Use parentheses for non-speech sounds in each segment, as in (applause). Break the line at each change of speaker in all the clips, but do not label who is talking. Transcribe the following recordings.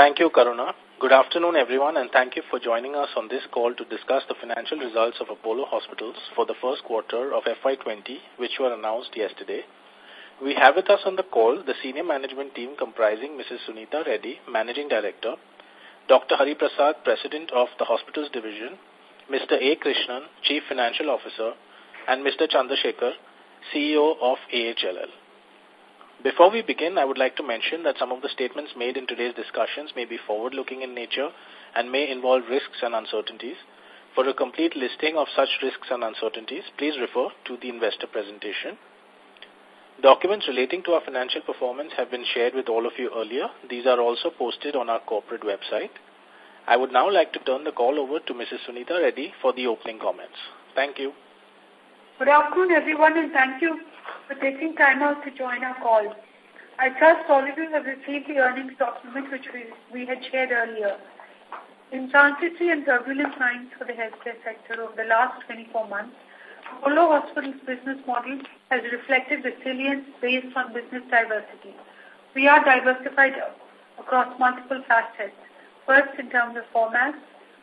Thank you, Karuna. Good afternoon, everyone, and thank you for joining us on this call to discuss the financial results of Apollo Hospitals for the first quarter of FY20, which were announced yesterday. We have with us on the call the senior management team comprising Mrs. Suneeta Reddy, Managing Director, Dr. Hari Prasad, President of the Hospitals Division, Mr. A. Krishnan, Chief Financial Officer, and Mr. Chandrasekhar, CEO of AHLL. Before we begin, I would like to mention that some of the statements made in today's discussions may be forward-looking in nature and may involve risks and uncertainties. For a complete listing of such risks and uncertainties, please refer to the investor presentation. Documents relating to our financial performance have been shared with all of you earlier. These are also posted on our corporate website. I would now like to turn the call over to Mrs. Suneeta Reddy for the opening comments.
Thank you. Good afternoon, everyone, and thank you for taking time out to join our call. I trust all of you have received the earnings document which we, we had shared earlier. In transitory and turbulent times for the healthcare sector over the last 24 months, Apollo Hospital's business model has reflected resilience based on business diversity. We are diversified across multiple facets. First, in terms of formats,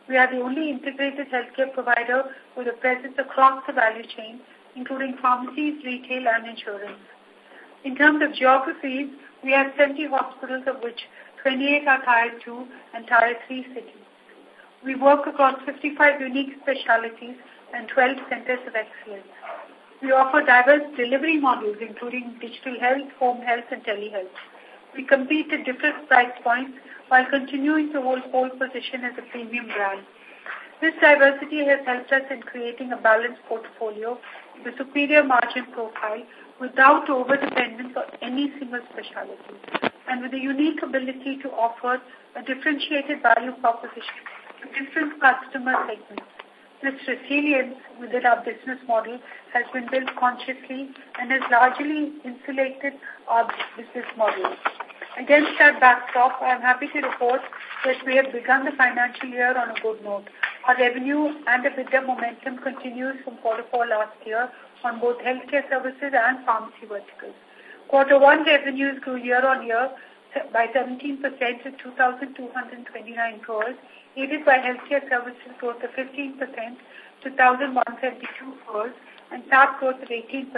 we are the only integrated healthcare provider with a presence across the value chain including pharmacies, retail, and insurance. In terms of geographies, we have 70 hospitals, of which 28 are Tier 2 and Tier 3 cities. We work across 55 unique specialties and 12 centers of excellence. We offer diverse delivery models, including digital health, home health, and telehealth. We compete at different price points while continuing to hold pole position as a premium brand. This diversity has helped us in creating a balanced portfolio the superior margin profile without over-dependence on any single specialty, and with a unique ability to offer a differentiated value proposition to different customer segments. This resilience within our business model has been built consciously and has largely insulated our business model. Against that backdrop, I am happy to report that we have begun the financial year on a good note, our revenue and EBITDA momentum continues from quarter four last year on both healthcare services and pharmacy verticals. Quarter one revenues grew year-on-year by 17% to 2,229 crores, aided by healthcare services growth of 15% to 1,172 crores and SAP growth of 18%.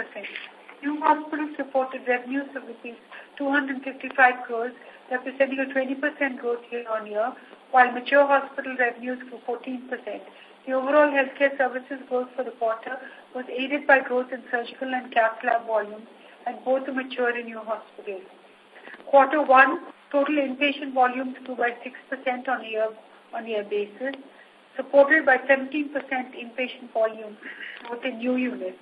New hospitals reported revenues of rupees 255 crores, representing a 20% growth year-on-year, while mature hospital revenues grew 14%. The overall healthcare services growth for the quarter was aided by growth in surgical and cath lab volumes at both the mature and new hospitals. Quarter one, total inpatient volumes grew by 6% on a year-on-year -year basis, supported by 17% inpatient volume growth in new units.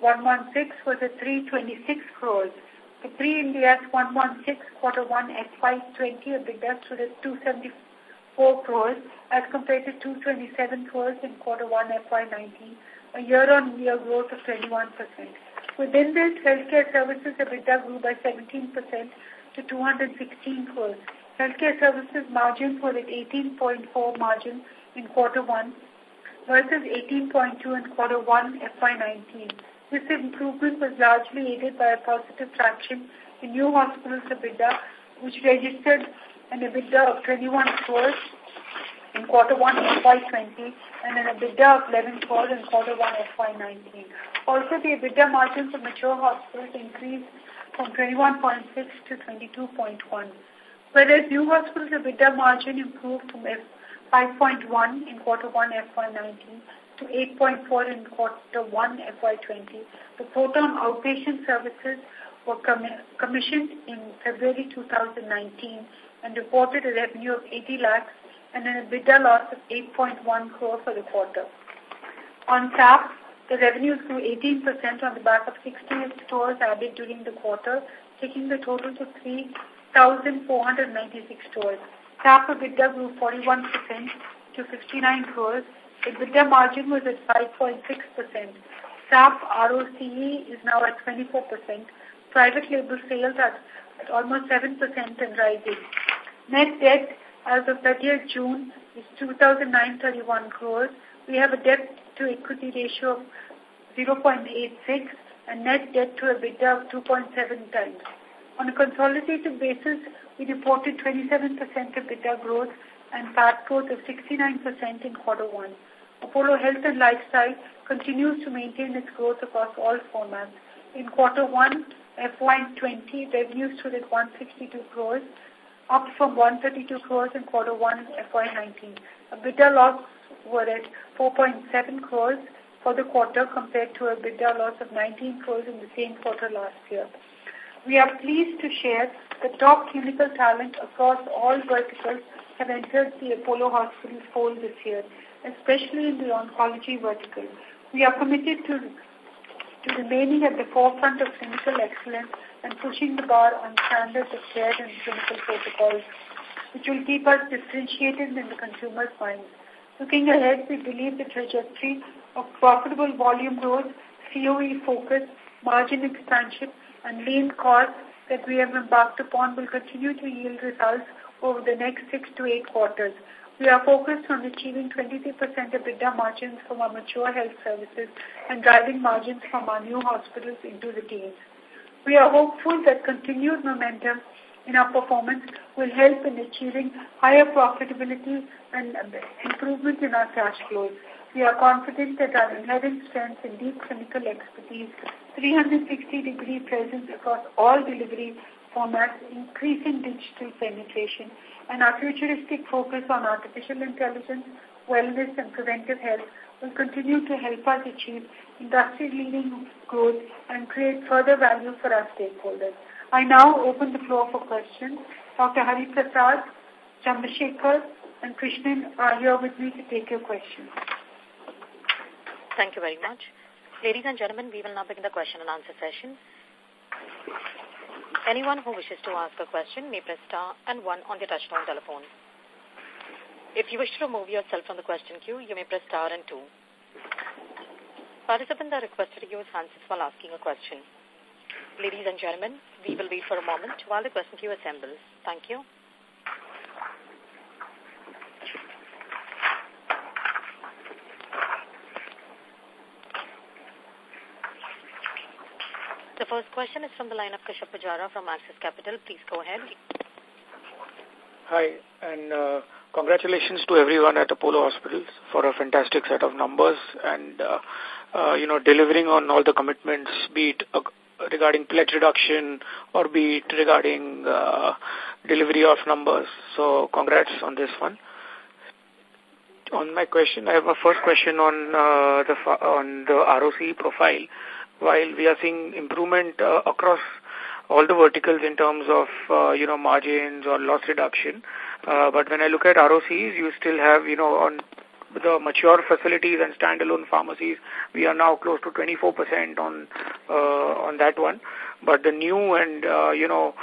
116 was at 326 crores. The pre-Ind 116 quarter 1 FY20 EBITDA stood at 274 crores as compared to 227 crores in quarter 1 FY19, a year-on-year -year growth of 21%. Within this, healthcare services EBITDA grew by 17% to 216 crores. Healthcare services margin was at 18.4 margin in quarter 1 versus 18.2 in quarter 1 FY19. This improvement was largely aided by a positive traction in new hospitals EBITDA, which registered an EBITDA of 21 crores in quarter 1 FY20 and an EBITDA of 11 crores in quarter 1 FY19. Also, the EBITDA margin for mature hospitals increased from 21.6 to 22.1, whereas new hospitals' EBITDA margin improved from 5.1 in quarter 1 FY19 to 8.4 in quarter 1 FY20. The Proton outpatient services were com commissioned in February 2019 and reported a revenue of 80 lakhs and an EBITDA loss of 8.1 crore for the quarter. On SAP, the revenues grew 18% on the back of 16 stores added during the quarter, taking the total to 3,496 stores. SAP EBITDA grew 41% to 59 crores EBITDA margin was at 5.6%. SAP ROCE is now at 24%. Private label sales are at almost 7% and rising. Net debt as of 30th June is 2,931 crores. We have a debt to equity ratio of 0.86 and net debt to EBITDA of 2.7 times. On a consolidated basis, we reported 27% EBITDA growth and PAT growth of 69% in quarter one. Apollo Health and Lifestyle continues to maintain its growth across all formats. In quarter one, FY20, revenues stood at 162 crores, up from 132 crores in quarter one FY19. EBITDA loss were at 4.7 crores for the quarter compared to a EBITDA loss of 19 crores in the same quarter last year. We are pleased to share that top clinical talent across all verticals have entered the Apollo Hospital fold this year especially in the oncology vertical. We are committed to, to remaining at the forefront of clinical excellence and pushing the bar on standards of care and clinical protocols, which will keep us differentiated in the consumer's mind. Looking ahead, we believe the trajectory of profitable volume growth, COE focus, margin expansion, and lean costs that we have embarked upon will continue to yield results over the next six to eight quarters. We are focused on achieving 23% EBITDA margins from our mature health services and driving margins from our new hospitals into the teens. We are hopeful that continued momentum in our performance will help in achieving higher profitability and improvement in our cash flows. We are confident that our inherent strength and deep clinical expertise, 360-degree presence across all delivery formats, increasing digital penetration, and our futuristic focus on artificial intelligence, wellness and preventive health will continue to help us achieve industry-leading growth and create further value for our stakeholders. I now open the floor for questions. Dr. Hari Prasad, Chandrasekhar and Krishnan are here with me to take your questions.
Thank you very much. Ladies and gentlemen, we will now begin the question and answer session. Anyone who wishes to ask a question may press star and one on the touchtone telephone. If you wish to remove yourself from the question queue, you may press star and two. Participants are requested to use hands while asking a question. Ladies and gentlemen, we will wait for a moment while the question queue assembles. Thank you. The first question is from the line of Kashyap Pujara from Axis Capital. Please go ahead.
Hi, and uh, congratulations to everyone at Apollo Hospitals for a fantastic set of numbers and, uh,
uh, you know, delivering
on all the commitments, be it uh, regarding pledge reduction or be it regarding uh, delivery of numbers. So congrats on this one. On my question, I have a first question on uh, the on the ROC profile while we are seeing improvement uh, across all the verticals in terms of, uh, you know, margins or loss reduction. Uh, but when I look at ROCs, you still have, you know, on the mature facilities and standalone pharmacies, we are now close to 24% on uh, on that one. But the new and, you know,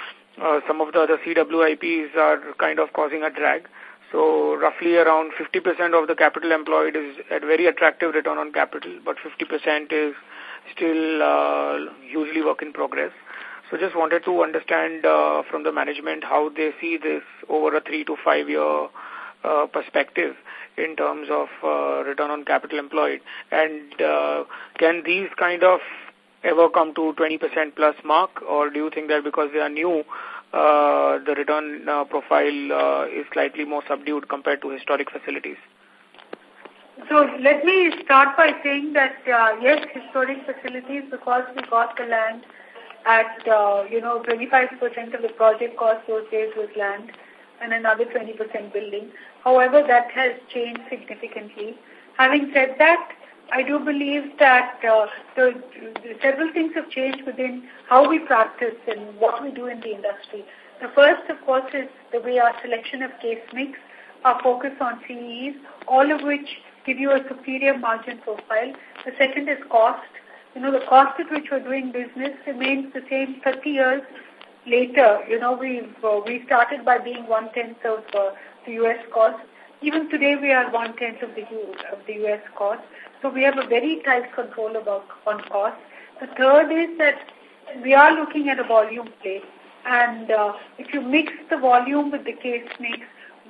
some of the other CWIPs are kind of causing a drag. So roughly around 50% of the capital employed is at very attractive return on capital, but 50% is still uh, hugely work in progress. So just wanted to understand uh, from the management how they see this over a three to five year uh, perspective in terms of uh, return on capital employed. And uh, can these kind of ever come to 20% plus mark or do you think that because they are new, uh, the return uh, profile uh, is slightly more subdued compared to historic
facilities?
So let me start by saying that, uh, yes, historic facilities, because we got the land at, uh, you know, 25% of the project cost those days was land and another 20% building. However, that has changed significantly. Having said that, I do believe that the, uh, the several things have changed within how we practice and what we do in the industry. The first, of course, is the way our selection of case mix, our focus on CEs, all of which give you a superior margin profile. The second is cost. You know, the cost at which we're doing business remains the same 30 years later. You know, we've, uh, we started by being one-tenth of uh, the U.S. cost. Even today, we are one-tenth of the, U, of the U.S. cost. So we have a very tight control about on cost. The third is that we are looking at a volume play. And uh, if you mix the volume with the case mix,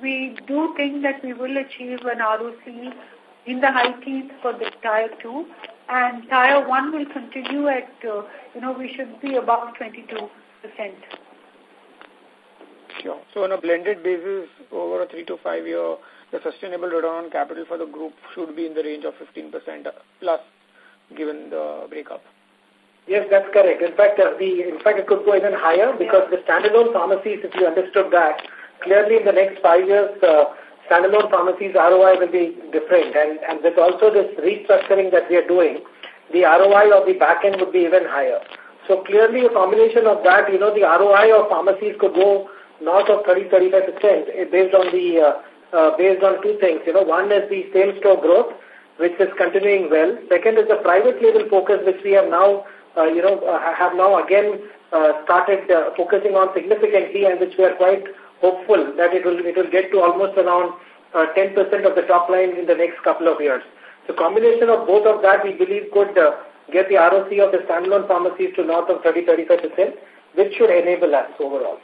we do think that we will achieve an ROC in the high teens for the tier 2 and tier 1 will continue at, uh, you know, we should be above 22%.
Sure. So on a blended basis, over a three to five year, the sustainable return on capital for the group should be in the range of 15% plus, given the
breakup. Yes, that's correct. In fact, uh, the, in fact, it could go even higher because the standalone pharmacies, if you understood that, clearly in the next five years, uh, standalone pharmacies ROI will be different. And, and with also this restructuring that we are doing, the ROI of the back end would be even higher. So clearly a combination of that, you know, the ROI of pharmacies could go north of 30-35% eh, based on the, uh, uh, based on two things. You know, one is the same store growth, which is continuing well. Second is the private label focus, which we have now, uh, you know, uh, have now again uh, started uh, focusing on significantly and which we are quite hopeful that it will, it will get to almost around 10% uh, of the top line in the next couple of years. So combination of both of that we believe could uh, get the ROC of the standalone pharmacies to north of 30-35%, which should enable us overall.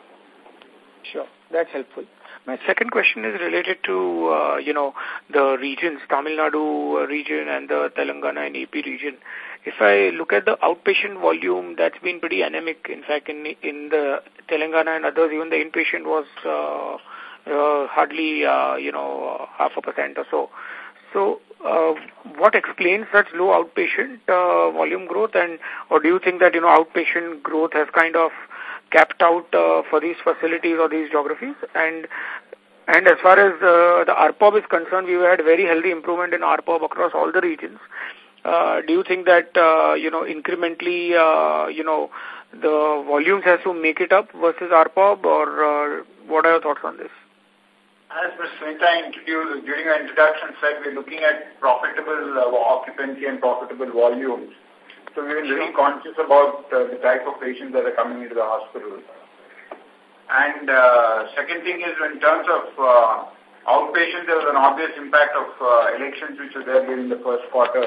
Sure, that's helpful.
My second question is related to, uh, you know, the regions, Tamil Nadu uh, region and the Telangana and AP region. If I look at the outpatient volume, that's been pretty anemic. In fact, in, in the Telangana and others, even the inpatient was uh, uh, hardly, uh, you know, half a percent or so. So uh, what explains such low outpatient uh, volume growth and or do you think that, you know, outpatient growth has kind of capped out uh, for these facilities or these geographies. And and as far as uh, the ARPOB is concerned, we have had very healthy improvement in ARPOB across all the regions. Uh, do you think that, uh, you know, incrementally, uh, you know, the volumes has to make it up versus ARPOB or uh, what are your thoughts on this?
As Ms. Smita introduced, during our introduction said, we're looking at profitable uh, occupancy and profitable volumes. So we are very conscious about uh, the type of patients that are coming into the hospital. And uh, second thing is in terms of uh, outpatient, there was an obvious impact of uh, elections which were there during the first quarter,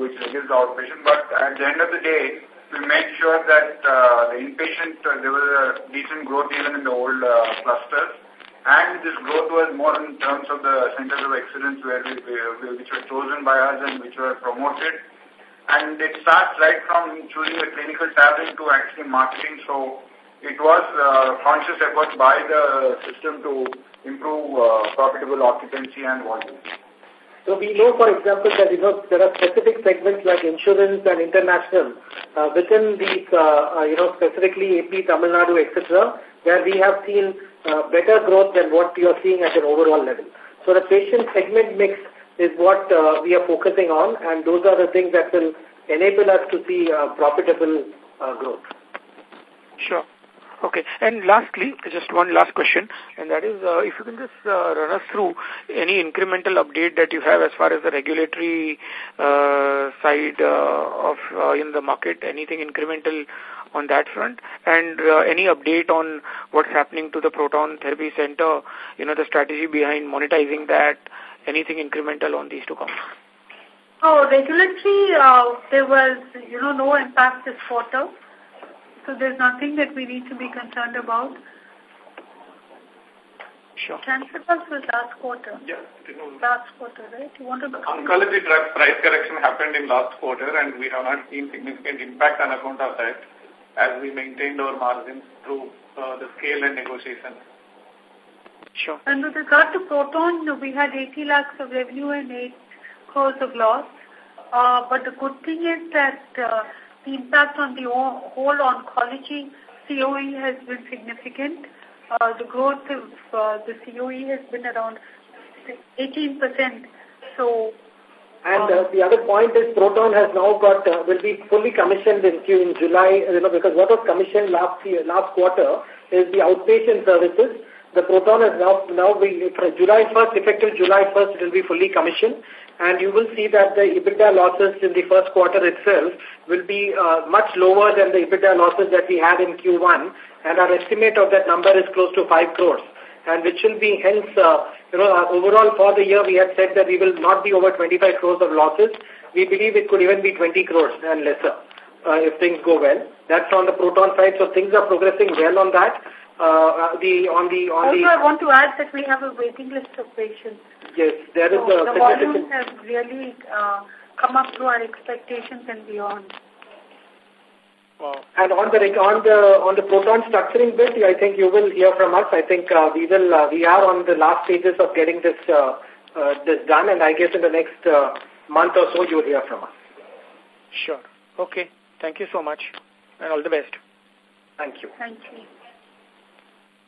which reduced outpatient. But at the end of the day, we made sure that uh, the inpatient, uh, there was a decent growth even in the old uh, clusters. And this growth was more in terms of the centers of excellence where we, we, which were chosen by us and which were promoted and it starts right from choosing a clinical tablet to actually marketing. So it was uh, conscious effort by the system to improve uh, profitable occupancy and volume.
So we know, for example, that you know there are specific segments like insurance and international uh, within these, uh, uh, you know, specifically AP, Tamil Nadu, etc., where we have seen uh, better growth than what you are seeing at an overall level. So the patient segment mix is what uh, we are focusing on, and those are the things that will enable us to see uh, profitable uh, growth.
Sure. Okay. And lastly, just one last question, and that is uh, if you can just uh, run us through any incremental update that you have as far as the regulatory uh, side of in the market, anything incremental on that front, and any update on what's happening to the proton therapy center, you know, the strategy behind monetizing that, anything incremental on these two counts?
Oh, regulatory, uh, there was, you know, no impact this quarter. So there's nothing that we need to be concerned about. Sure. Cancer Pulse was last quarter. Yeah. Last quarter, right? You want to Oncology
drug price correction happened in last quarter and we have not seen significant impact on account of that as we maintained our margins through uh, the scale and negotiations. Sure.
And with regard to Proton, we had 80 lakhs of revenue and 8 crores of loss. Uh, but the good thing is that uh, the impact on the whole oncology COE has been significant. Uh, the growth of uh, the COE has been around 18%. So,
and uh, uh, the other point is Proton has now got uh, will be fully commissioned in, in July, you know, because what was commissioned last year, last quarter is the outpatient services the proton has now, now been, July 1st, effective July 1st, it will be fully commissioned. And you will see that the EBITDA losses in the first quarter itself will be uh, much lower than the EBITDA losses that we had in Q1. And our estimate of that number is close to 5 crores. And which will be hence, uh, you know, uh, overall for the year we had said that we will not be over 25 crores of losses. We believe it could even be 20 crores and lesser if things go well. That's on the Proton side. So things are progressing well on that uh, the on the on also the. I
want to add that we have a waiting list of patients.
Yes, there so is a. The volumes
have really uh, come up to our expectations and beyond.
Wow. And on the on the on the proton structuring bit, I think you will hear from us. I think uh, we will uh, we are on the last stages of getting this uh, uh, this done, and I guess in the next uh, month or so you will hear from us. Sure. Okay. Thank you so much, and all the best. Thank
you. Thank you.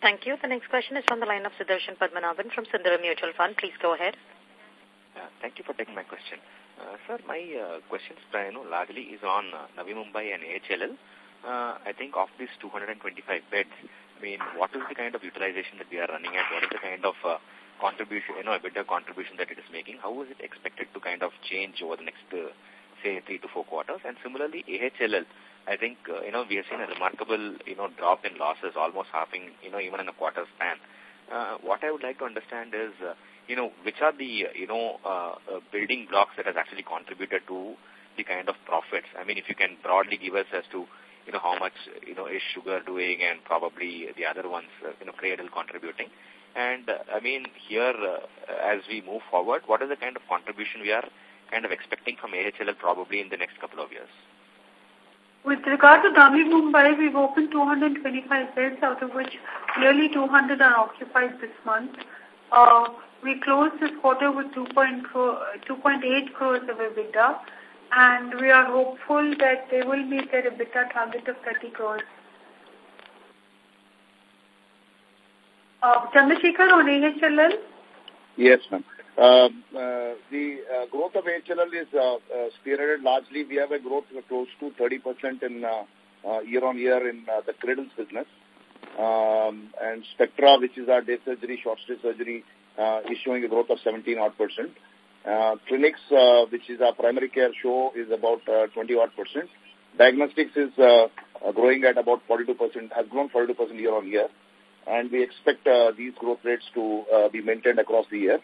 Thank you. The next question is from the line of Sudarshan Padmanabhan from Sundaram Mutual Fund. Please go ahead.
Uh, thank you for taking my question. Uh, sir, my uh, question you know, largely is on uh, Navi Mumbai and AHLL. Uh, I think of these 225 beds, I mean, what is the kind of utilization that we are running at? What is the kind of uh, contribution, you know, a better contribution that it is making? How is it expected to kind of change over the next, uh, say, three to four quarters? And similarly, AHLL, I think, uh, you know, we have seen a remarkable, you know, drop in losses, almost halving, you know, even in a quarter span. Uh, what I would like to understand is, uh, you know, which are the, uh, you know, uh, uh, building blocks that has actually contributed to the kind of profits? I mean, if you can broadly give us as to, you know, how much, you know, is sugar doing and probably the other ones, uh, you know, cradle contributing. And, uh, I mean, here, uh, as we move forward, what is the kind of contribution we are kind of expecting from AHLL probably in the next couple of years?
With regard to Navi Mumbai, we've opened 225 beds, out of which nearly 200 are occupied this month. Uh, we closed this quarter with 2.8 crores of EBITDA, and we are hopeful that they will meet their EBITDA target of 30 crores. Uh, Chandrasekhar on AHLL?
Yes, ma'am. Um, uh, the uh, growth of HLL is uh, spirited. largely. We have a growth close to 30% in year-on-year -year in the cradles business. Um, and Spectra, which is our day surgery, short stay surgery, is showing a growth of 17 odd percent. Uh, clinics, uh, which is our primary care show, is about uh, 20 odd percent. Diagnostics is uh, growing at about 42 percent, has grown 42 percent year on year, and we expect uh, these growth rates to uh, be maintained across the year.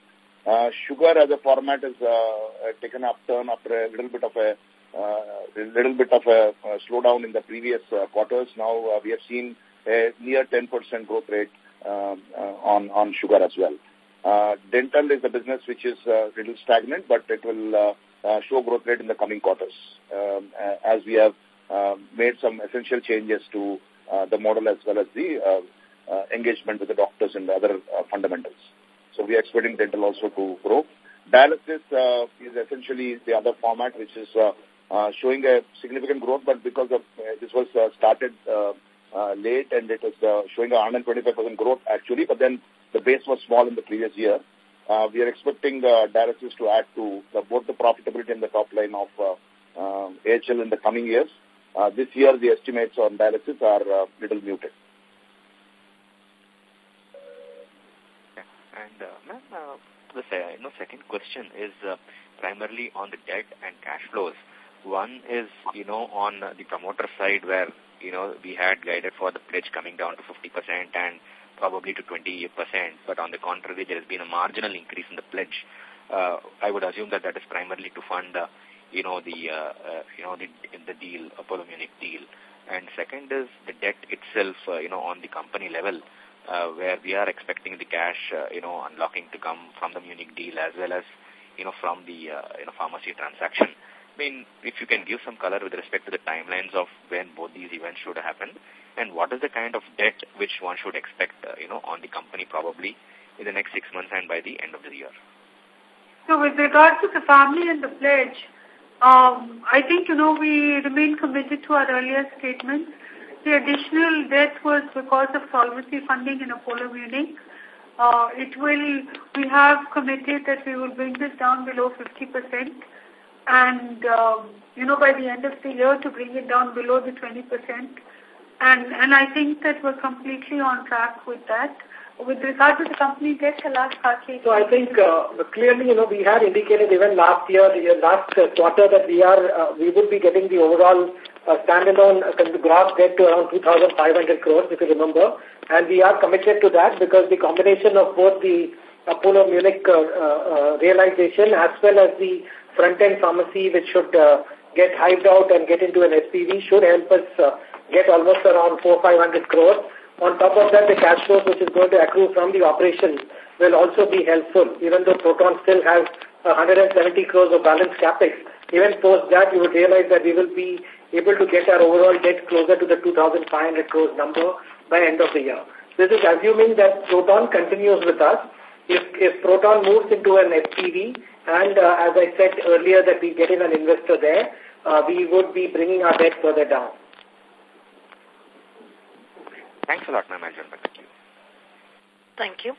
Uh, sugar as a format has uh, uh, taken upturn after a little bit of a uh, little bit of a uh, slowdown in the previous uh, quarters. Now uh, we have seen a near 10% growth rate um, uh, on on sugar as well. Uh, dental is a business which is a uh, little stagnant, but it will uh, uh, show growth rate in the coming quarters um, uh, as we have uh, made some essential changes to uh, the model as well as the uh, uh, engagement with the doctors and the other uh, fundamentals. So we are expecting dental also to grow. Dialysis uh, is essentially the other format which is uh, uh, showing a significant growth, but because of uh, this was uh, started uh, uh, late and it is uh, showing a 125% growth actually, but then the base was small in the previous year. Uh, we are expecting uh, dialysis to add to the, both the profitability and the top line of uh, uh, um, AHL in the coming years. Uh, this year, the estimates on dialysis are uh, little muted.
And uh, ma'am, uh, the you know, second question is uh, primarily on the debt and cash flows. One is, you know, on the promoter side where, you know, we had guided for the pledge coming down to 50% and probably to 20%, but on the contrary, there has been a marginal increase in the pledge. Uh, I would assume that that is primarily to fund, uh, you know, the, uh, uh, you know, the, the deal, Apollo Munich deal. And second is the debt itself, uh, you know, on the company level uh, where we are expecting the cash, uh, you know, unlocking to come from the Munich deal as well as, you know, from the, uh, you know, pharmacy transaction. I mean, if you can give some color with respect to the timelines of when both these events should happen and what is the kind of debt which one should expect, uh, you know, on the company probably in the next six months and by the end of the year.
So with regard to the family and the pledge, um, I think, you know, we remain committed to our earlier statements the additional debt was because of solvency funding in Apollo Munich. Uh, it will, we have committed that we will bring this down below 50% and, uh, you know, by the end of the year to bring it down below the 20%. And, and I think that we're completely on track with that. With regard to the company debt, last Kaki. So I think
uh, clearly, you know, we had indicated even last year, last quarter that we are, uh, we would be getting the overall uh, standalone gross debt to around 2,500 crores, if you remember. And we are committed to that because the combination of both the Apollo Munich uh, uh, realization as well as the front-end pharmacy, which should uh, get hived out and get into an SPV, should help us uh, get almost around 4,500 crores. On top of that, the cash flows which is going to accrue from the operations will also be helpful, even though Proton still has 170 crores of balance capex. Even post that, you would realize that we will be able to get our overall debt closer to the 2,500 crores number by end of the year. This is assuming that Proton continues with us. If, if Proton moves into an SPV, and uh, as I said earlier that we get in an investor there, uh, we would be bringing our
debt further down.
Thanks a lot, ma'am. I'll you.
Thank you.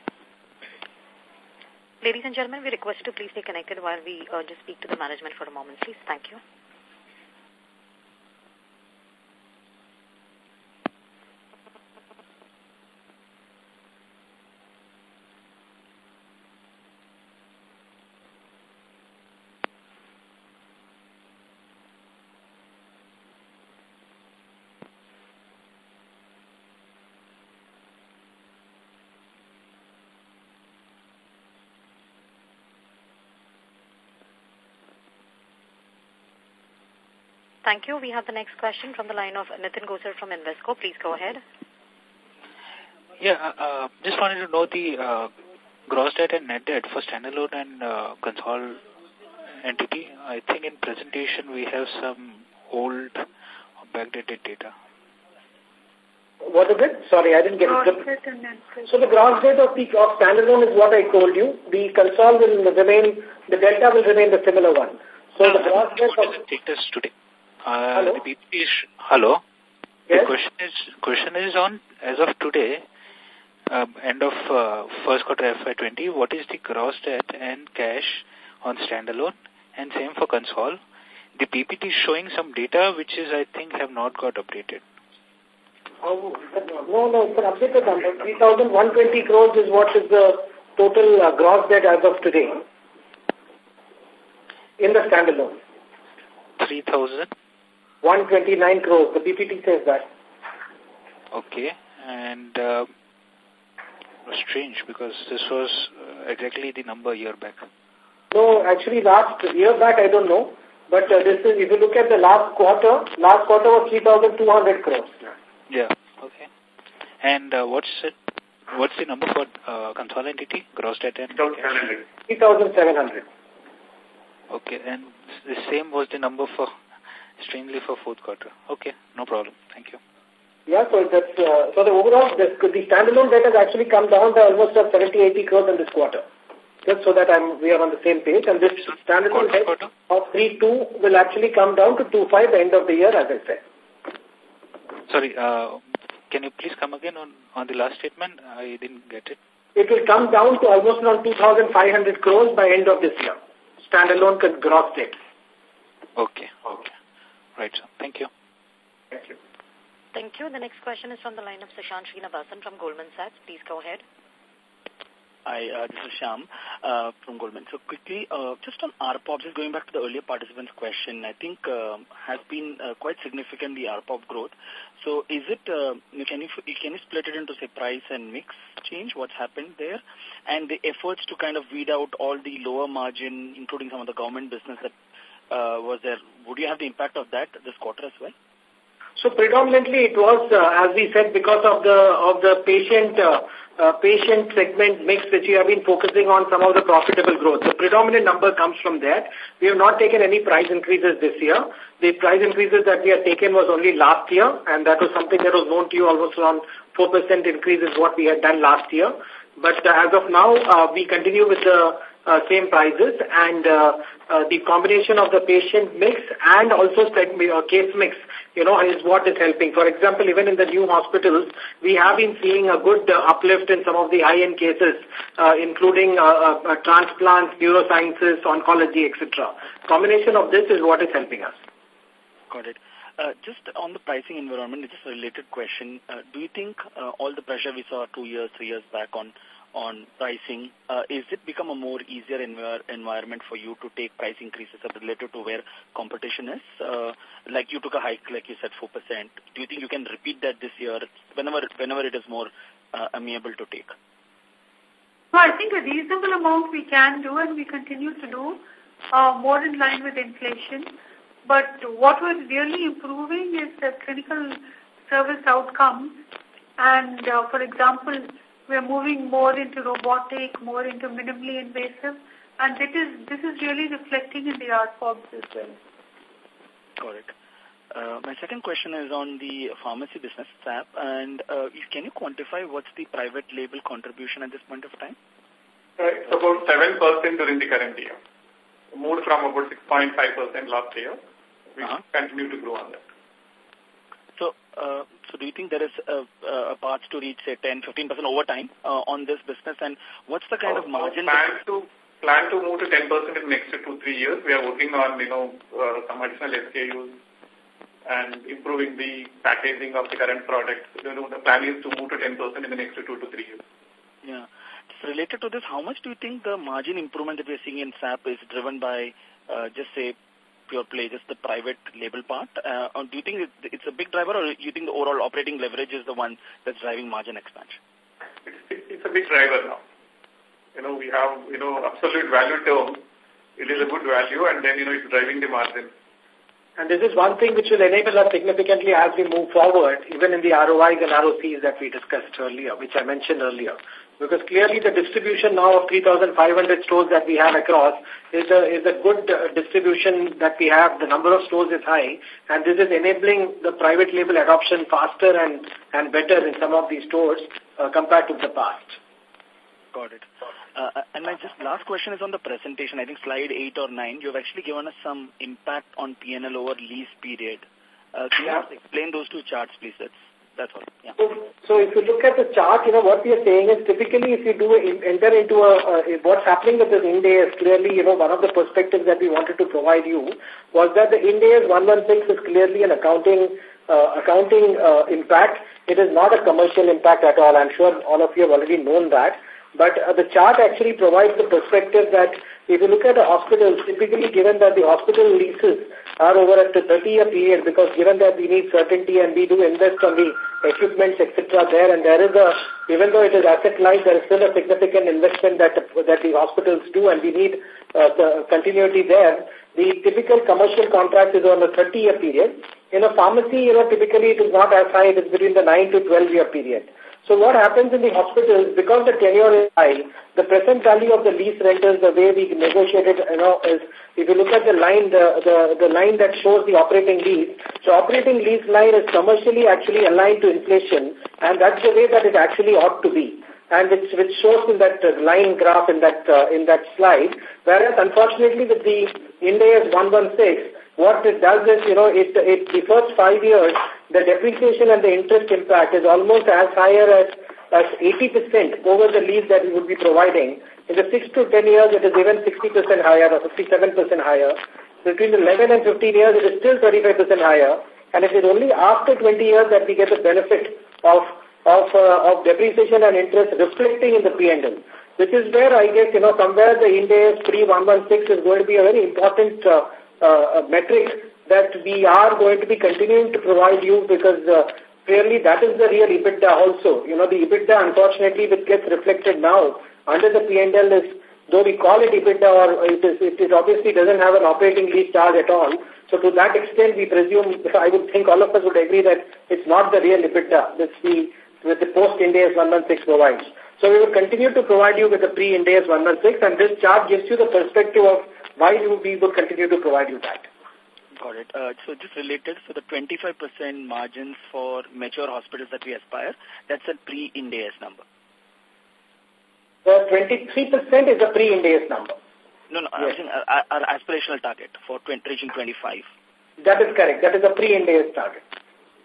Ladies and gentlemen, we request you to please stay connected while we uh, just speak to the management for a moment, please. Thank you. Thank you. We have the next question from the line of Nitin Gosar from Invesco. Please go ahead.
Yeah, uh, uh, just wanted to know the uh, gross debt and net debt for standalone and uh, consol entity. I think in presentation we have some old
backdated data.
What is it?
Sorry, I
didn't get gross it.
The,
so the gross debt of the of standalone is what I told you. The consol will remain, the delta will remain the similar one. So no, uh, the
gross debt of... the status today? Uh, hello? The hello. Yes? The question is, question is on, as of today, um, end of uh, first quarter FY20, what is the gross debt and cash on standalone and same for console? The PPT is showing some data which is, I
think, have not got updated. Oh, no, no, it's an updated number. 3,120 crores is what is the total uh, gross debt as of today in the standalone.
3,000?
129 crores. The PPT says that.
Okay. And uh, strange because this was uh, exactly the number a year back.
No, actually last year back, I don't know. But uh, this is, if you look at the last quarter, last quarter was 3,200 crores.
Yeah. Okay. And uh, what's it? What's the number for uh, consolidated entity, gross debt and 3,700. Okay, and the same was the number for strangely for fourth quarter.
Okay, no problem. Thank you. Yeah, so that's uh, so the overall this, the standalone debt has actually come down to almost 70-80 uh, crores in this quarter. Just so that I'm we are on the same page, and this standalone quarter, debt quarter? of three two will actually come down to two five end of the year, as I said.
Sorry, uh, can you please come again on on the last statement?
I didn't get it. It will come down to almost around 2,500 crores by end of this year, standalone gross debt. Okay. Okay. Right. Thank you.
Thank you. Thank you. The next question is from the line of Sushant Srinivasan from Goldman Sachs. Please go ahead.
Hi, uh, this is Shyam uh, from Goldman. So quickly, uh, just on ARPOB, just going back to the earlier participant's question, I think uh, has been uh, quite significant the ARPOB growth. So is it, uh, can, you, can you split it into, say, price and mix change, what's happened there, and the efforts to kind of weed out all the lower margin, including some of the government business that uh, was there. Would you have the impact of that this quarter as well?
So predominantly it was, uh, as we said, because of the of the patient uh, uh, patient segment mix which we have been focusing on some of the profitable growth. The predominant number comes from that. We have not taken any price increases this year. The price increases that we have taken was only last year, and that was something that was known to you almost around 4% increase is what we had done last year. But uh, as of now, uh, we continue with the uh, same prices and uh, uh, the combination of the patient mix and also uh, case mix, you know, is what is helping. For example, even in the new hospitals, we have been seeing a good uh, uplift in some of the high-end cases, uh, including uh, uh, uh transplants, neurosciences, oncology, etc. Combination of this is what is helping us.
Got it. Uh, just on the pricing environment, just a related question. Uh, do you think uh, all the pressure we saw two years, three years back on on pricing. Uh, is it become a more easier environment for you to take price increases related to where competition is? Uh, like you took a hike, like you said, 4%. Do you think you can repeat that this year whenever, whenever it is more uh, amenable to take?
I think a reasonable amount we can do and we continue to do more in line with inflation. But what we're really improving is the clinical service outcome, And for example, we are moving more into robotic, more into minimally invasive, and that is, this is really reflecting in the art forms as well.
Correct. Uh,
my
second question is on the pharmacy business app, and uh, can you quantify what's the private label contribution at this point of time?
Uh, it's about 7% during the current year. more from about 6.5% last year. We uh -huh. continue to grow on that.
Uh, so do you think there is a, a path to reach, say, 10, 15% over time uh, on this business? And what's the kind of uh, margin? Plan
to, plan to move to 10% in the next two, three years. We are working on, you know, uh, some additional SKUs and improving the packaging of the current product. You know, the plan is to move to 10% in the next two to three
years.
Yeah. related to this, how much do you think the margin improvement that we are seeing in SAP is driven by uh, just say pure play, just the private label part? Uh, do you think it's a big driver or you think the overall operating leverage is the one that's driving margin expansion?
It's, it's a big driver now. You know, we have, you know, absolute value term. It is a good value and then, you know, it's driving the margin.
And this is one thing which will enable us significantly as we move forward, even in the ROIs and ROCs that we discussed earlier, which I mentioned earlier. Because clearly the distribution now of 3,500 stores that we have across is a, is a good uh, distribution that we have. The number of stores is high and this is enabling the private label adoption faster and, and better in some of these stores uh, compared to the past.
Got it. Uh, and my just last question is on the presentation. I think slide 8 or 9, you have actually given us some impact on PNL over lease period. Uh, can yeah. you explain those two charts, please? That's that's all. Yeah. So,
so if you look at the chart, you know, what we are saying is typically if you do a, enter into a, a, what's happening with this is clearly, you know, one of the perspectives that we wanted to provide you was that the Ind AS 116 is clearly an accounting uh, accounting uh, impact. It is not a commercial impact at all. I'm sure all of you have already known that. But uh, the chart actually provides the perspective that if you look at the hospitals, typically given that the hospital leases are over at the 30-year period because given that we need certainty and we do invest on the equipments, etc. there and there is a, even though it is asset light, there is still a significant investment that, that the hospitals do and we need uh, the continuity there. The typical commercial contract is on a 30-year period. In a pharmacy, you know, typically it is not as high, it is between the 9 to 12-year period. So what happens in the hospitals, because the tenure is high, the present value of the lease rentals, the way we negotiate it, you know, is if you look at the line, the, the, the line that shows the operating lease, so operating lease line is commercially actually aligned to inflation, and that's the way that it actually ought to be and it's it shows in that line graph in that uh, in that slide. Whereas, unfortunately, with the Ind 116, what it does is, you know, it, it the first five years, the depreciation and the interest impact is almost as higher as as 80% over the lease that we would be providing. In the 6 to 10 years, it is even 60% higher or 57% higher. Between 11 and 15 years, it is still 35% higher. And it is only after 20 years that we get the benefit of of, uh, of depreciation and interest reflecting in the P&L, which is where I guess, you know, somewhere the Ind pre 116 is going to be a very important uh, uh, metric that we are going to be continuing to provide you because uh, clearly that is the real EBITDA also. You know, the EBITDA, unfortunately, which gets reflected now under the P&L is, though we call it EBITDA or it is, it is obviously doesn't have an operating lease charge at all. So to that extent, we presume, (laughs) I would think all of us would agree that it's not the real EBITDA that the, with the post Ind AS 116 provides. So we will continue to provide you with the pre Ind AS 116 and this chart gives you the perspective of why while we will continue to provide you that.
Got it. Uh, so just related, so the 25% margins for mature hospitals that we aspire, that's a pre Ind AS number. The 23% is a pre Ind AS number. No, no, yes. our, our, aspirational target for 20, reaching 25. That is correct. That is a pre Ind AS target.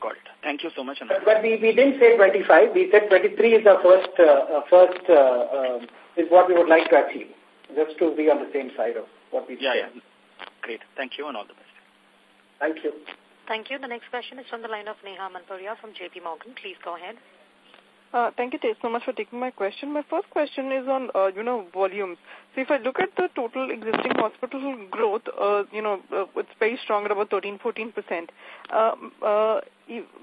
Got it. Thank you so much. Anand. But we, we didn't say 25. We said 23 is our first, uh, uh, first uh, uh, is what we would like to achieve, just to be on the same side of what we yeah, Yeah. Great. Thank you and all the best. Thank you.
Thank you. The next question is from the line of Neha Manpuria from JP Morgan. Please go ahead.
Uh, thank you so much for taking my question. My first question is on, uh, you know, volumes. So if I look at the total existing hospital growth, uh, you know, uh, it's very strong at about 13-14%. Um, uh,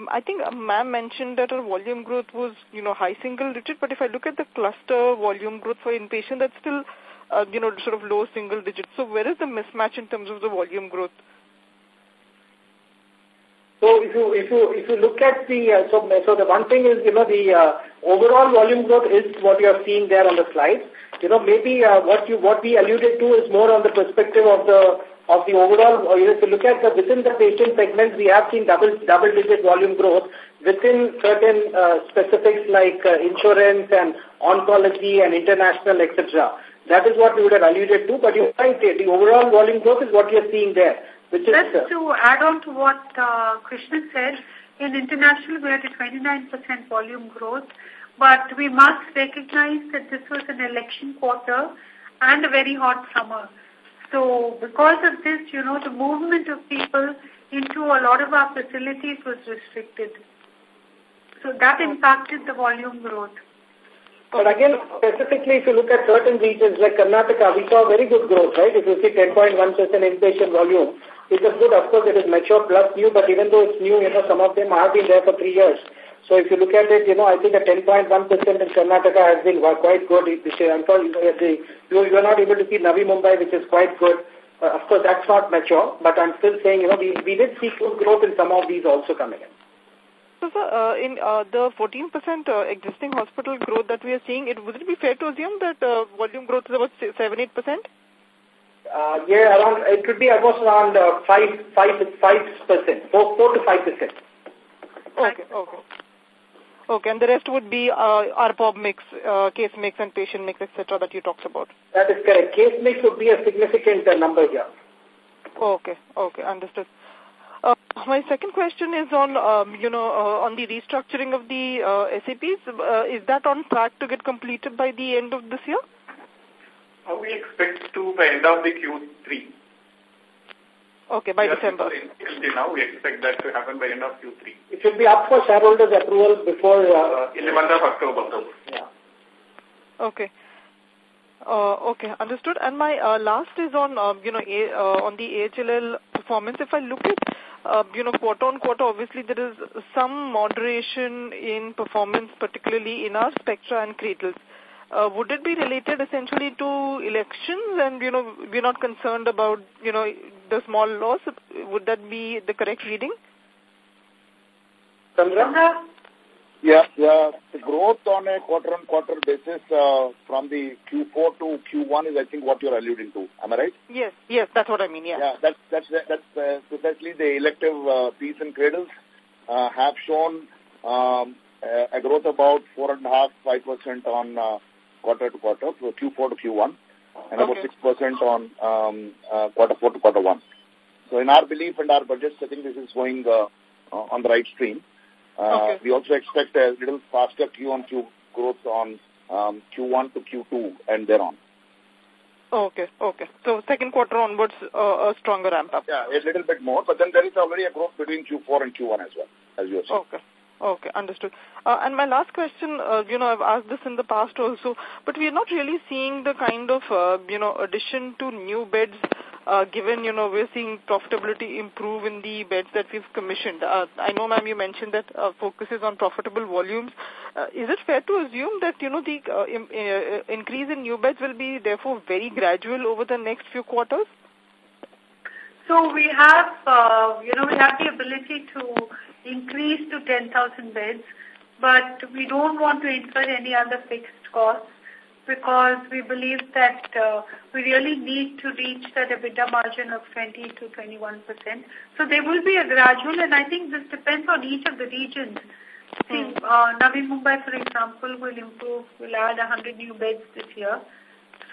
I think ma'am mentioned that our volume growth was, you know, high single digit, but if I look at the cluster volume growth for inpatient, that's still uh, you know, sort of low single digits. So where is the mismatch in terms of the volume growth? So if
you if you if you look at the uh, so so the one thing is you know the uh, overall volume growth is what you are seeing there on the slides. You know maybe uh, what you what we alluded to is more on the perspective of the of the overall. You uh, know, if you look at the within the patient segments, we have seen double double digit volume growth within certain uh, specifics like uh, insurance and oncology and international etc. That is what we would have alluded to, but you're right, the overall volume growth is what you're seeing there. Which is, Just
to add on to what uh, said, in international we had a 29% volume growth, but we must recognize that this was an election quarter and a very hot summer. So because of this, you know, the movement of people into a lot of our facilities was restricted. So that impacted the volume growth.
But again, specifically, if you look at certain regions like Karnataka, we saw very good growth, right? If you see 10.1% inpatient volume, it's a good, of course, it is mature plus new, but even though it's new, you know, some of them have been there for three years. So if you look at it, you know, I think a 10.1% in Karnataka has been quite good this year. I'm sorry, you, you are not able to see Navi Mumbai, which is quite good. Uh, of course, that's not mature, but I'm still saying, you know, we, we did see good growth in some of these also coming in.
So, sir, uh, in uh, the 14% uh, existing hospital growth that we are seeing, it would it be fair to assume that uh, volume growth is about 7-8%?
Uh, yeah, around, it could be almost around uh, 5, 5, 5%, 4, 4 to 5%.
Okay, okay. Okay, and the rest would be uh, ARPOB mix, uh, case mix and patient mix, etc. that you talked about. That is correct. Case mix would be a significant uh, number here. Okay, okay, understood. My second question is on, um, you know, uh, on the restructuring of the uh, SAPs. Uh, is that on track to get completed by the end of this year?
Uh, we expect to by end of the Q3. Okay, by yes, December. Until now, we expect that to happen by end of Q3.
It should be up for shareholders' approval before... Uh,
uh month of October. October. Yeah.
Okay. Uh, okay, understood. And my uh, last is on, um, you know, a, uh, on the AHLL performance. If I look at uh, you know, quarter-on-quarter, obviously there is some moderation in performance, particularly in our Spectra and Cradles. Uh, would it be related essentially to elections and, you know, we're not concerned about, you know, the small loss? Would that be the correct reading? Chandra?
Yeah, yeah. The growth on a quarter-on-quarter -quarter basis uh, from the Q4 to Q1 is, I think, what you're alluding to. Am I right?
Yes, yes, that's what I mean. Yeah. Yeah,
that's that's that's uh, precisely the elective uh, piece and cradles uh, have shown um, a growth about four and a half, five percent on uh, quarter to quarter, so Q4 to Q1, and okay. about six percent on um, uh, quarter four to quarter one. So, in our belief and our budgets, I think this is going uh, on the right stream. Uh, okay. We also expect a little faster Q-on-Q growth on um, Q1 to Q2 and thereon. Okay, okay. So second quarter onwards, uh, a stronger ramp up. Yeah, a little bit more, but then there is already a growth between Q4 and Q1 as well, as you have saying.
Okay. Okay, understood. Uh, and my last question, uh, you know, I've asked this in the past also, but we are not really seeing the kind of, uh, you know, addition to new beds uh, given, you know, we're seeing profitability improve in the beds that we've commissioned? Uh, I know, ma'am, you mentioned that uh, focus is on profitable volumes. Uh, is it fair to assume that, you know, the uh, in, uh, uh, increase in new beds will be therefore very gradual over the next few quarters?
So we have, uh, you know, we have the ability to increase to 10,000 beds, but we don't want to incur any other fixed costs because we believe that uh, we really need to reach that EBITDA margin of 20 to 21%. So there will be a gradual, and I think this depends on each of the regions. See, hmm. uh, Navi Mumbai, for example, will improve, will add 100 new beds this year.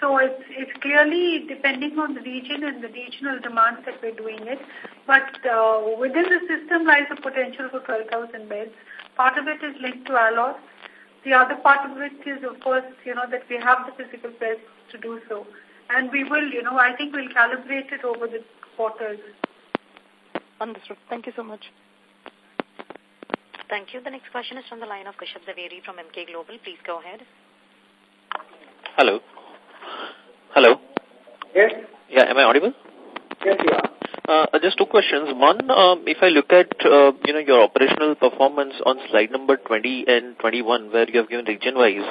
So it's, it's clearly depending on the region and the regional demands that we're doing it. But uh, within the system lies the potential for 12,000 beds. Part of it is linked to ALOS the other part of it is, of course, you know, that we have the physical presence to do so. And we will, you know, I think we'll calibrate
it over the quarters.
Understood. Thank you so much.
Thank you. The next question is from the line of Kashyap Jhaveri from Emkay Global. Please go ahead.
Hello. Hello. Yes. Yeah, am I audible?
Yes, you are. Uh, just two questions. One, um, if I look at uh, you know your operational performance on slide number 20 and 21, where you have given region-wise,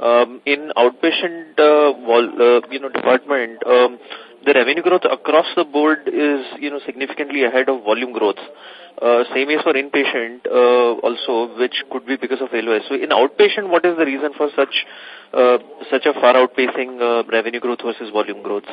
um, in outpatient uh, wall, uh, you know department, um, the revenue growth across the board is you know significantly ahead of volume growth. Uh, same is for inpatient uh, also, which could be because of LOS. So in outpatient, what is the reason for such uh, such a far outpacing uh, revenue growth versus volume growth?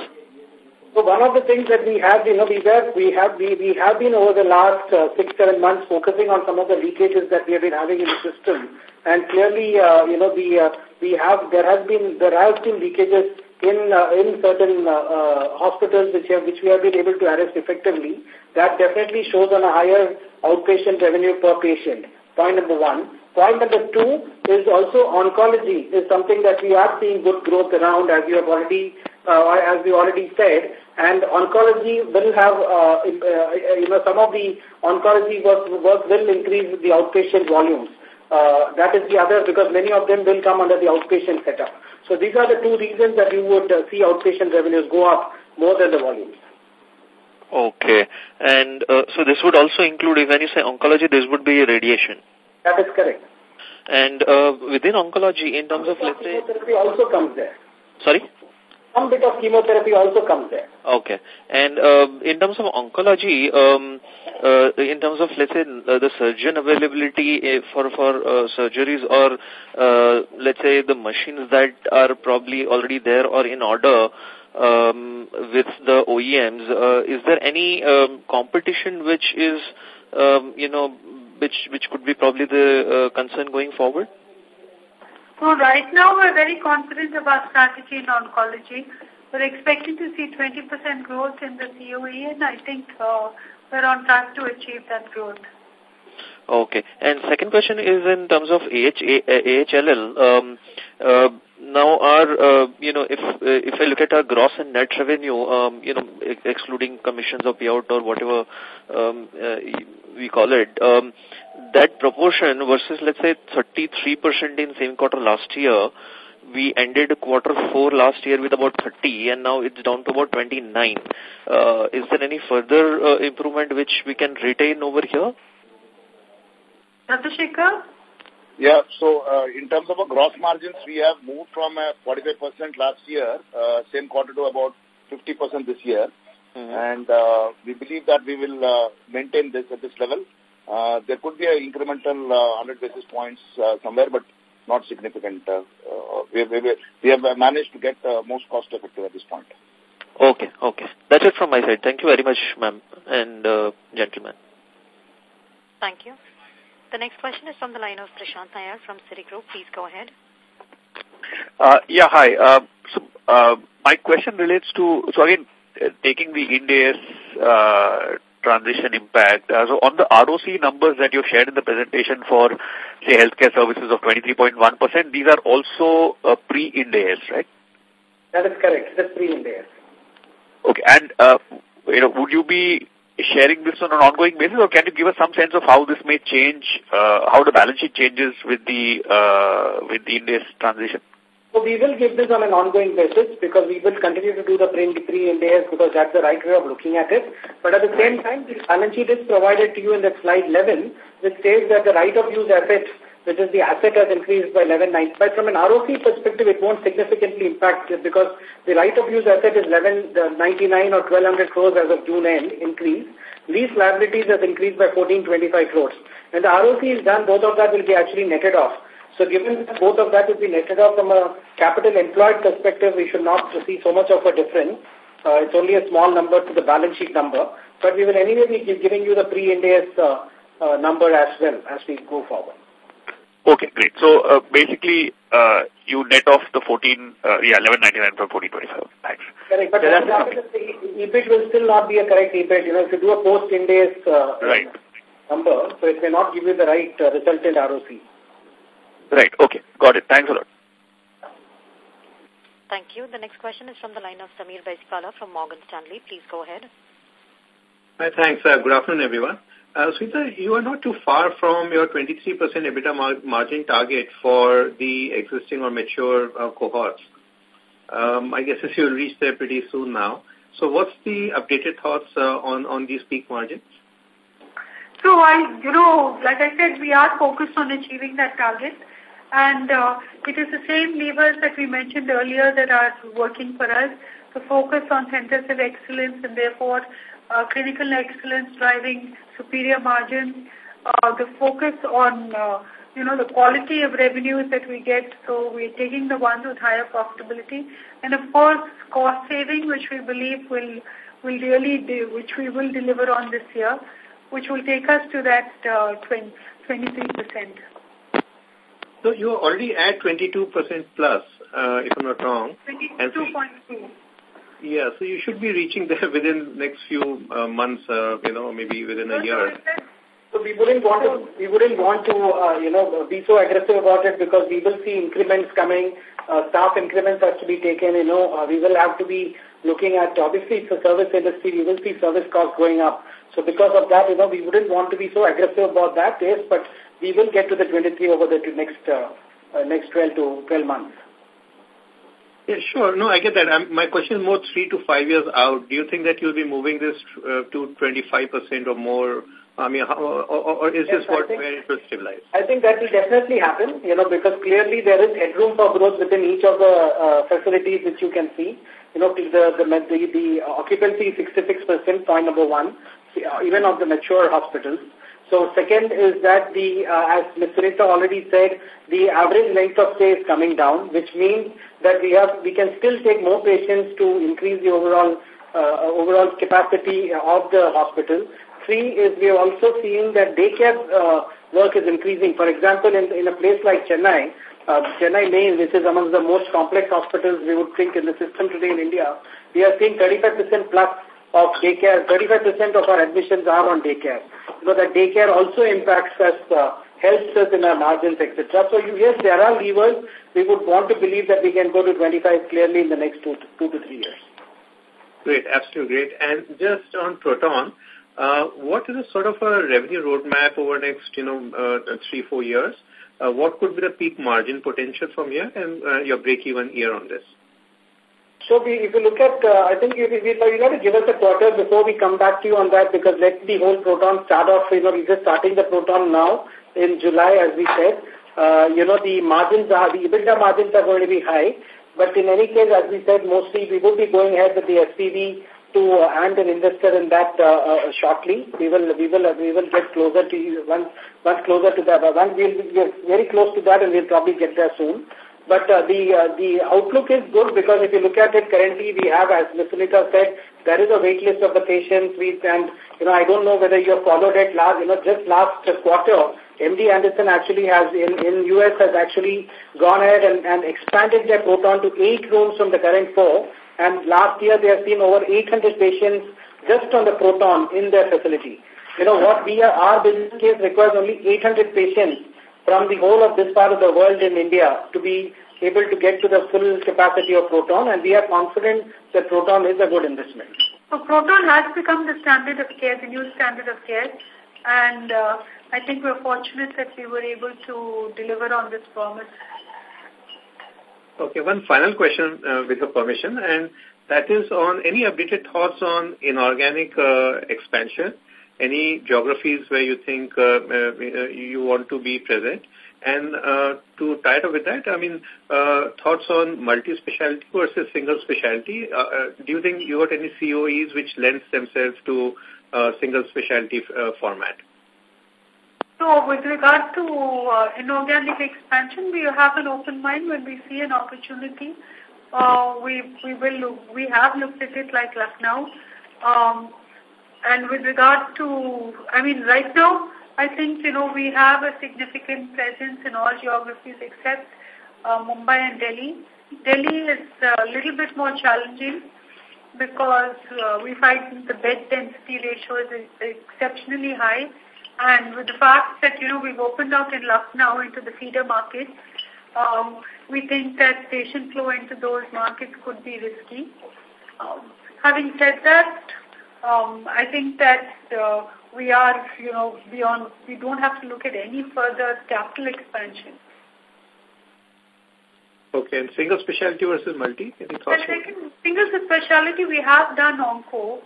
So one
of the things that we have, you know, we were, we have, we, we have been over the last uh, six, seven months focusing on some of the leakages that we have been having in the system. And clearly, uh, you know, we uh, we have, there has been, there has been leakages in, uh, in certain uh, uh, hospitals which, have, which we have been able to arrest effectively. That definitely shows on a higher outpatient revenue per patient. Point number one. Point number two is also oncology is something that we are seeing good growth around as you have already uh, as we already said, and oncology will have, uh, uh, you know, some of the oncology work, work will increase the outpatient volumes. Uh, that is the other because many of them will come under the outpatient setup. So these are the two reasons that you would uh, see outpatient revenues go up more than the volumes.
Okay. And uh, so this would also include, if when you say oncology, this would be radiation.
That is correct.
And uh, within oncology, in terms of, let's
say... also comes there. Sorry? some bit of chemotherapy also comes there.
Okay. And uh, in terms of oncology, um, uh, in terms of, let's say, uh, the surgeon availability eh, for, for uh, surgeries or, uh, let's say, the machines that are probably already there or in order um, with the OEMs, uh, is there any um, competition which is, um, you know, which, which could be probably the concern going forward?
So right now we're very confident about strategy in oncology. We're expecting to see 20% growth in the COE and I think uh, we're on track to achieve that growth.
Okay. And second question is in terms of AH, AHLL. Um, uh, now, our, uh, you know, if uh, if I look at our gross and net revenue, um, you know, excluding commissions or payout or whatever um, uh, we call it, um, that proportion versus, let's say, 33% in same quarter last year, we ended quarter four last year with about 30 and now it's down to about 29. Uh, is there any further uh, improvement which we can retain over here?
Chandrasekhar, yeah. So, uh, in terms of our gross margins, we have moved from uh, 45% last year, uh, same quarter to about 50% this year. Mm -hmm. And uh, we believe that we will uh, maintain this at this level. Uh, there could be an incremental uh, 100 basis points uh, somewhere, but not significant. Uh, uh, we, we, we have managed to get uh, most cost effective at this point.
Okay, okay. That's it from my side. Thank you very much, ma'am and uh, gentlemen.
Thank you. The next question is from the line of Prashant Nair from Citigroup. Please go ahead.
Uh, yeah, hi. Uh, so, uh, my question relates to, so again, uh, taking the Ind AS uh, transition impact, uh, so on the ROC numbers that you've shared in the presentation for, say, healthcare services of 23.1%, these are also uh, pre-Ind AS, right?
That is correct. That's pre-Ind AS.
Okay, and uh, you know, would you be sharing this on an ongoing basis, or can you give us some sense of how this may change, uh, how the balance sheet changes with the uh, with the Ind AS transition?
So we will give this on an ongoing basis because we will continue to do the pre-Ind AS because that's the right way of looking at it. But at the same time, the balance sheet is provided to you in the slide 11, which says that the right of use assets which is the asset has increased by 11.9. But from an ROC perspective, it won't significantly impact because the right-of-use asset is 1199 uh, or 1200 crores as of June end increase. Lease liabilities has increased by 1425 crores. When the ROC is done, both of that will be actually netted off. So given that both of that will be netted off from a capital employed perspective, we should not see so much of a difference. Uh, it's only a small number to the balance sheet number. But we will anyway be giving you the pre-Ind AS uh, uh, number as well as we go forward.
Okay, great. So uh, basically, uh, you net off the 14, uh, yeah, 11.99 from 14.25. Thanks.
Correct, but that's that's the EBIT will still not be a correct EBIT. You know, if you do a post Ind AS uh, right. number, so it may not give you the right uh, resultant ROC.
Right. Okay. Got it. Thanks a lot.
Thank you. The next question is from the line of Sameer Baisiwala from Morgan Stanley. Please go ahead.
Hi, thanks. Uh, good afternoon, everyone. Uh, Suneeta, you are not too far from your 23% EBITDA mar margin target for the existing or mature uh, cohorts. Um, I guess you'll reach there pretty soon now. So what's the updated thoughts uh, on, on these peak margins?
So, I, you know, like I said, we are focused on achieving that target. And uh, it is the same levers that we mentioned earlier that are working for us. The focus on centers of excellence and therefore uh, clinical excellence driving superior margin, uh, the focus on, uh, you know, the quality of revenues that we get. So we're taking the ones with higher profitability. And of course, cost saving, which we believe will, will really do, which we will deliver on this year, which will take us to that uh, 20, 23%.
So you are already at 22% plus, if I'm not wrong.
22.2.
Yeah, so you should be reaching there (laughs) within next few uh, months, uh, you know, maybe within a year.
So we wouldn't want
to, we wouldn't want to, uh, you know, be so aggressive about it because we will see increments coming, uh, staff increments has to be taken, you know, uh, we will have to be looking at, obviously it's a service industry, we will see service costs going up. So because of that, you know, we wouldn't want to be so aggressive about that, yes, but we will get to the 23 over the next, uh, uh, next 12 to 12 months.
Yeah, sure. No, I get that. Um, my question is more three to five years out. Do you think that you'll be moving this uh, to 25% or more? I mean, how, or, or is yes, this what think, where it will stabilize?
I think that will definitely happen, you know, because clearly there is headroom for growth within each of the uh, facilities which you can see. You know, the, the, the, the occupancy is 66%, point number one, uh, even of the mature hospitals. So second is that the, uh, as Mr. Rita already said, the average length of stay is coming down, which means that we have we can still take more patients to increase the overall uh, uh overall capacity of the hospital. Three is we are also seeing that daycare uh, work is increasing. For example, in, in a place like Chennai, uh, Chennai Main, which is among the most complex hospitals we would think in the system today in India, we are seeing 35% plus of daycare, 35% of our admissions are on daycare. You know, that daycare also impacts us, uh, helps us in our margins, etc. So, yes, there are levers. We would want to believe that we can go to 25 clearly in the next two two to three years.
Great, absolutely great. And just on Proton, uh, what is a sort of a revenue roadmap over next, you know, uh, three, four years? Uh, what could be the peak margin potential from here and uh, your break-even year on this?
So we, if you look at, uh, I think we you have to give us a quarter before we come back to you on that because let the whole proton start off. You know, we're just starting the proton now in July, as we said. Uh, you know, the margins are, the EBITDA margins are going to be high. But in any case, as we said, mostly we will be going ahead with the SPV to uh, and an investor in that uh, uh, shortly. We will we will uh, we will get closer to you once once closer to that. Once we'll get very close to that, and we'll probably get there soon. But uh, the uh, the outlook is good because if you look at it currently, we have, as Ms. Suneeta said, there is a wait list of the patients. We, and, you know, I don't know whether you have followed it last, you know, just last quarter, MD Anderson actually has, in, in US, has actually gone ahead and, and expanded their proton to eight rooms from the current four. And last year, they have seen over 800 patients just on the proton in their facility. You know, what we are, our business case requires only 800 patients from the whole of this part of the world in India to be able to get to the full capacity of Proton and we are confident that Proton is a good investment.
So
Proton has become the standard of care, the new standard of care and uh, I think we're fortunate that we were able to deliver on this promise.
Okay, one final question uh, with your permission and that is on any updated thoughts on inorganic uh, expansion any geographies where you think uh, uh, uh, you want to be present. And uh, to tie it up with that, I mean, uh, thoughts on multi-specialty versus single specialty. Uh, do you think you got any COEs which lends themselves to uh, single specialty format?
So with regard to inorganic expansion, we have an open mind when we see an opportunity. we we will look, we have looked at it like Lucknow. Um, and with regard to, I mean, right now, I think, you know, we have a significant presence in all geographies except uh, Mumbai and Delhi. Delhi is a little bit more challenging because uh, we find the bed density ratio is exceptionally high. And with the fact that, you know, we've opened up in Lucknow into the feeder market, um, we think that patient flow into those markets could be risky. Um, having said that, um, I think that uh, we are, you know, beyond, we don't have to look at any further capital expansion.
Okay, and
single specialty versus multi? Any thoughts?
Second, single specialty, we have done onco,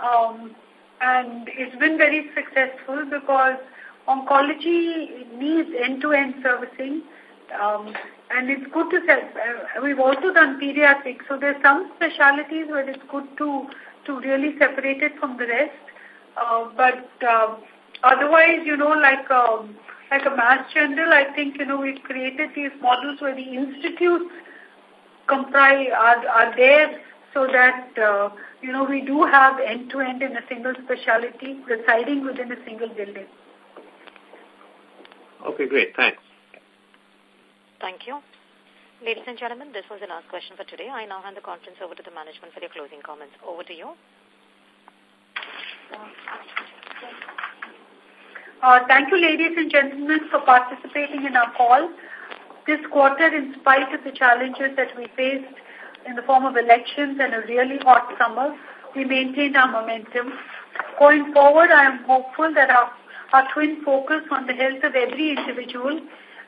um, and it's been very successful because oncology needs end-to-end -end servicing, um, and it's good to, uh, we've also done pediatrics, so there's some specialties where it's good to to really separate it from the rest. Uh, but uh, otherwise, you know, like a, um, like a mass general, I think, you know, we've created these models where the institutes comprise, are, are there so that, uh, you know, we do have end-to-end -end in a single specialty residing within a single building.
Okay, great. Thanks.
Thank you. Ladies and gentlemen, this was the last question for today. I now hand the conference over to the management for their closing comments. Over to you.
Uh, thank you, ladies and gentlemen, for participating in our call. This quarter, in spite of the challenges that we faced in the form of elections and a really hot summer, we maintained our momentum. Going forward, I am hopeful that our, our twin focus on the health of every individual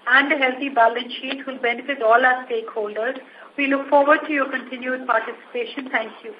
and a healthy balance sheet will benefit all our stakeholders. We look forward to your continued participation. Thank you.